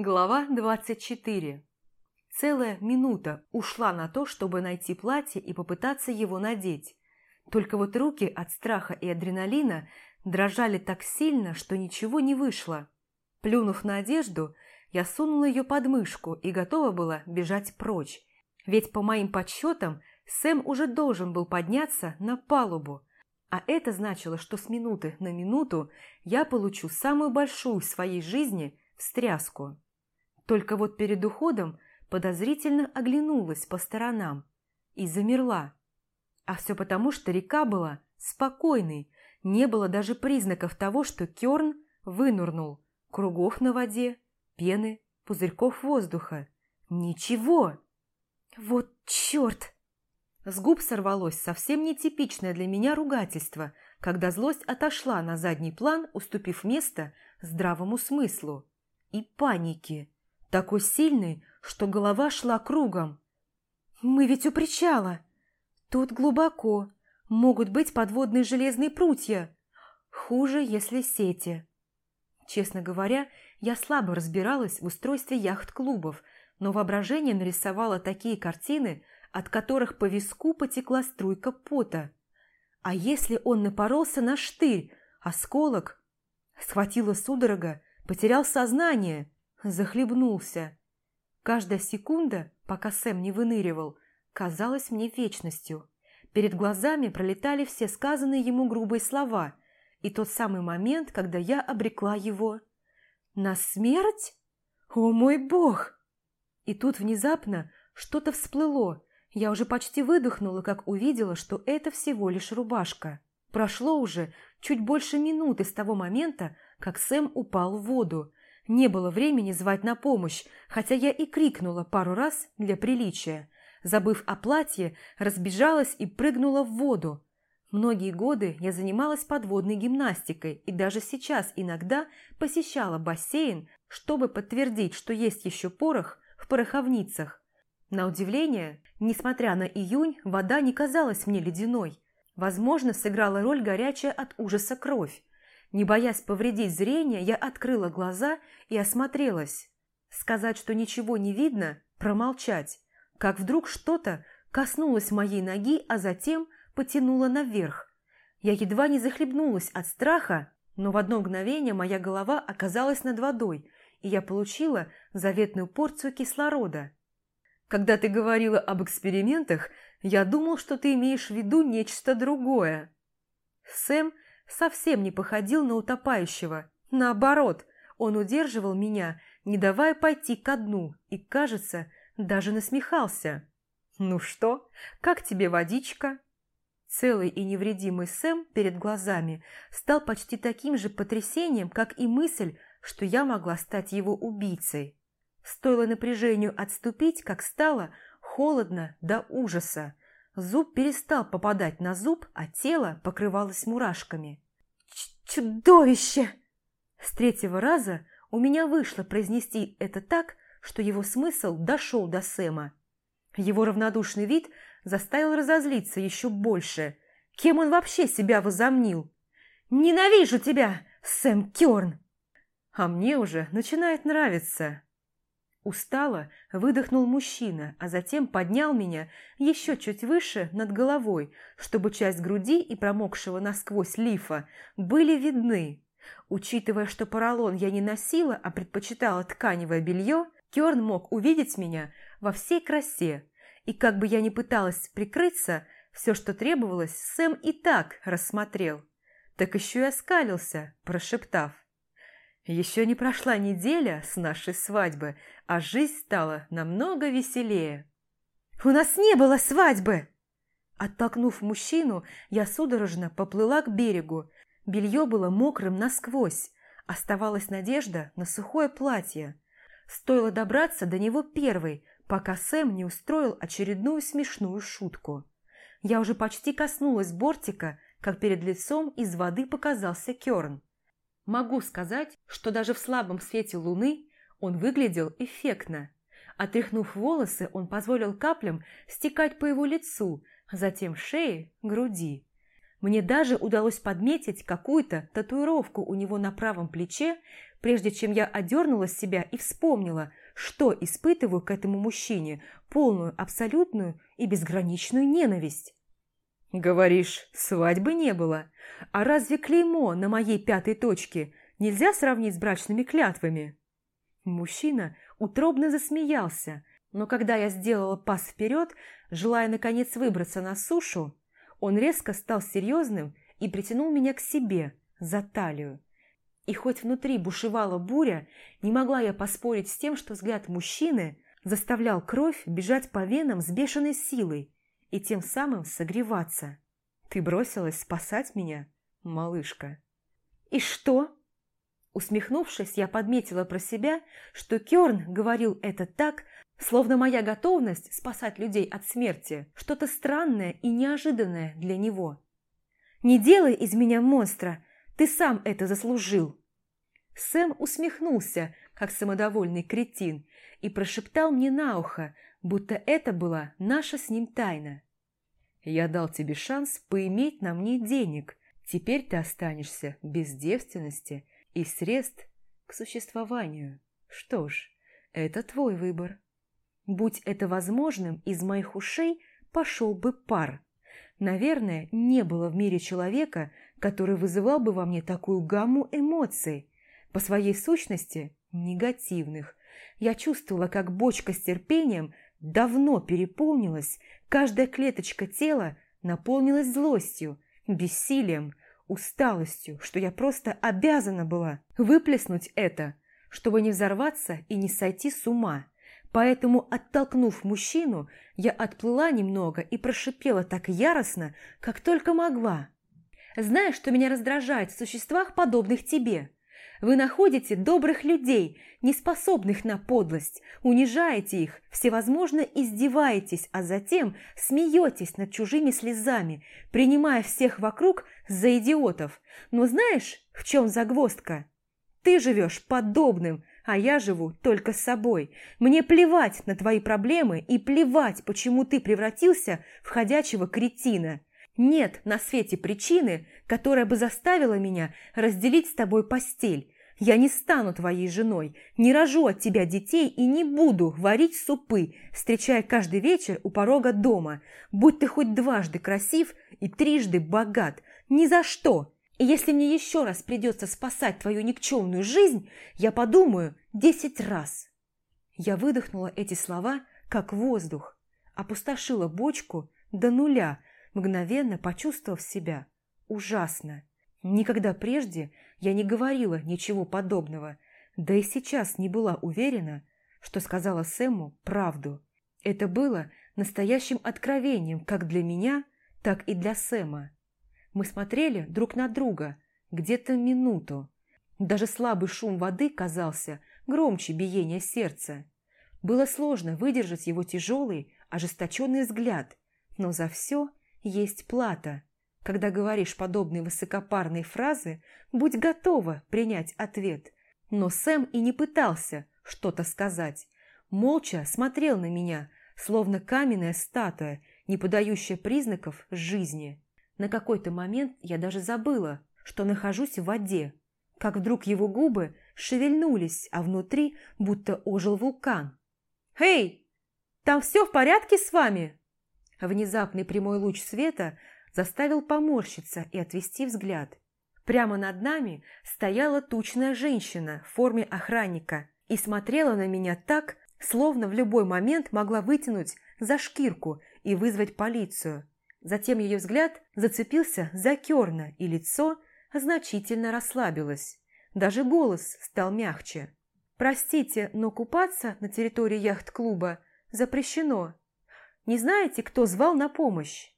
Глава 24. Целая минута ушла на то, чтобы найти платье и попытаться его надеть. Только вот руки от страха и адреналина дрожали так сильно, что ничего не вышло. Плюнув на одежду, я сунула ее под мышку и готова была бежать прочь. Ведь по моим подсчетам Сэм уже должен был подняться на палубу, а это значило, что с минуты на минуту я получу самую большую в своей жизни встряску. Только вот перед уходом подозрительно оглянулась по сторонам и замерла. А все потому, что река была спокойной, не было даже признаков того, что Керн вынурнул. Кругов на воде, пены, пузырьков воздуха. Ничего! Вот черт! С губ сорвалось совсем нетипичное для меня ругательство, когда злость отошла на задний план, уступив место здравому смыслу и панике такой сильный, что голова шла кругом. «Мы ведь у причала. Тут глубоко. Могут быть подводные железные прутья. Хуже, если сети». Честно говоря, я слабо разбиралась в устройстве яхт-клубов, но воображение нарисовало такие картины, от которых по виску потекла струйка пота. А если он напоролся на штырь, осколок? Схватила судорога, потерял сознание – захлебнулся. Каждая секунда, пока Сэм не выныривал, казалась мне вечностью. Перед глазами пролетали все сказанные ему грубые слова и тот самый момент, когда я обрекла его. На смерть? О мой бог! И тут внезапно что-то всплыло. Я уже почти выдохнула, как увидела, что это всего лишь рубашка. Прошло уже чуть больше минуты с того момента, как Сэм упал в воду, не было времени звать на помощь, хотя я и крикнула пару раз для приличия. Забыв о платье, разбежалась и прыгнула в воду. Многие годы я занималась подводной гимнастикой и даже сейчас иногда посещала бассейн, чтобы подтвердить, что есть еще порох в пороховницах. На удивление, несмотря на июнь, вода не казалась мне ледяной. Возможно, сыграла роль горячая от ужаса кровь. Не боясь повредить зрение, я открыла глаза и осмотрелась. Сказать, что ничего не видно, промолчать. Как вдруг что-то коснулось моей ноги, а затем потянуло наверх. Я едва не захлебнулась от страха, но в одно мгновение моя голова оказалась над водой, и я получила заветную порцию кислорода. Когда ты говорила об экспериментах, я думал, что ты имеешь в виду нечто другое. Сэм совсем не походил на утопающего. Наоборот, он удерживал меня, не давая пойти ко дну, и, кажется, даже насмехался. «Ну что, как тебе водичка?» Целый и невредимый Сэм перед глазами стал почти таким же потрясением, как и мысль, что я могла стать его убийцей. Стоило напряжению отступить, как стало холодно до ужаса. Зуб перестал попадать на зуб, а тело покрывалось мурашками. «Чудовище!» С третьего раза у меня вышло произнести это так, что его смысл дошел до Сэма. Его равнодушный вид заставил разозлиться еще больше. Кем он вообще себя возомнил? «Ненавижу тебя, Сэм Кёрн!» А мне уже начинает нравиться. Устало выдохнул мужчина, а затем поднял меня еще чуть выше над головой, чтобы часть груди и промокшего насквозь лифа были видны. Учитывая, что поролон я не носила, а предпочитала тканевое белье, Керн мог увидеть меня во всей красе. И как бы я ни пыталась прикрыться, все, что требовалось, Сэм и так рассмотрел. Так еще и оскалился, прошептав. Еще не прошла неделя с нашей свадьбы, а жизнь стала намного веселее. «У нас не было свадьбы!» Оттолкнув мужчину, я судорожно поплыла к берегу. Белье было мокрым насквозь. Оставалась надежда на сухое платье. Стоило добраться до него первой, пока Сэм не устроил очередную смешную шутку. Я уже почти коснулась бортика, как перед лицом из воды показался Керн. Могу сказать, что даже в слабом свете луны он выглядел эффектно. Отряхнув волосы, он позволил каплям стекать по его лицу, затем шее, груди. Мне даже удалось подметить какую-то татуировку у него на правом плече, прежде чем я одернула себя и вспомнила, что испытываю к этому мужчине полную, абсолютную и безграничную ненависть. «Говоришь, свадьбы не было. А разве клеймо на моей пятой точке нельзя сравнить с брачными клятвами?» Мужчина утробно засмеялся, но когда я сделала пас вперед, желая наконец выбраться на сушу, он резко стал серьезным и притянул меня к себе за талию. И хоть внутри бушевала буря, не могла я поспорить с тем, что взгляд мужчины заставлял кровь бежать по венам с бешеной силой и тем самым согреваться. Ты бросилась спасать меня, малышка. И что? Усмехнувшись, я подметила про себя, что Кёрн говорил это так, словно моя готовность спасать людей от смерти – что-то странное и неожиданное для него. «Не делай из меня монстра, ты сам это заслужил!» Сэм усмехнулся, как самодовольный кретин, и прошептал мне на ухо, будто это была наша с ним тайна. «Я дал тебе шанс поиметь на мне денег. Теперь ты останешься без девственности и средств к существованию. Что ж, это твой выбор. Будь это возможным, из моих ушей пошел бы пар. Наверное, не было в мире человека, который вызывал бы во мне такую гамму эмоций, по своей сущности негативных. Я чувствовала, как бочка с терпением давно переполнилась, каждая клеточка тела наполнилась злостью, бессилием, усталостью, что я просто обязана была выплеснуть это, чтобы не взорваться и не сойти с ума. Поэтому, оттолкнув мужчину, я отплыла немного и прошипела так яростно, как только могла. «Знаешь, что меня раздражает в существах, подобных тебе?» Вы находите добрых людей, неспособных на подлость, унижаете их, всевозможно издеваетесь, а затем смеетесь над чужими слезами, принимая всех вокруг за идиотов. Но знаешь, в чем загвоздка? Ты живешь подобным, а я живу только с собой. Мне плевать на твои проблемы и плевать, почему ты превратился в ходячего кретина. Нет на свете причины, которая бы заставила меня разделить с тобой постель. Я не стану твоей женой, не рожу от тебя детей и не буду варить супы, встречая каждый вечер у порога дома. Будь ты хоть дважды красив и трижды богат, ни за что. И если мне еще раз придется спасать твою никчемную жизнь, я подумаю десять раз. Я выдохнула эти слова, как воздух, опустошила бочку до нуля, мгновенно почувствовав себя ужасно. Никогда прежде я не говорила ничего подобного, да и сейчас не была уверена, что сказала Сэму правду. Это было настоящим откровением как для меня, так и для Сэма. Мы смотрели друг на друга где-то минуту. Даже слабый шум воды казался громче биения сердца. Было сложно выдержать его тяжелый, ожесточенный взгляд, но за все есть плата. Когда говоришь подобные высокопарные фразы, будь готова принять ответ. Но Сэм и не пытался что-то сказать. Молча смотрел на меня, словно каменная статуя, не подающая признаков жизни. На какой-то момент я даже забыла, что нахожусь в воде, как вдруг его губы шевельнулись, а внутри будто ожил вулкан. «Эй, там все в порядке с вами?» Внезапный прямой луч света заставил поморщиться и отвести взгляд. Прямо над нами стояла тучная женщина в форме охранника и смотрела на меня так, словно в любой момент могла вытянуть за шкирку и вызвать полицию. Затем ее взгляд зацепился за Керна, и лицо значительно расслабилось. Даже голос стал мягче. «Простите, но купаться на территории яхт-клуба запрещено. Не знаете, кто звал на помощь?»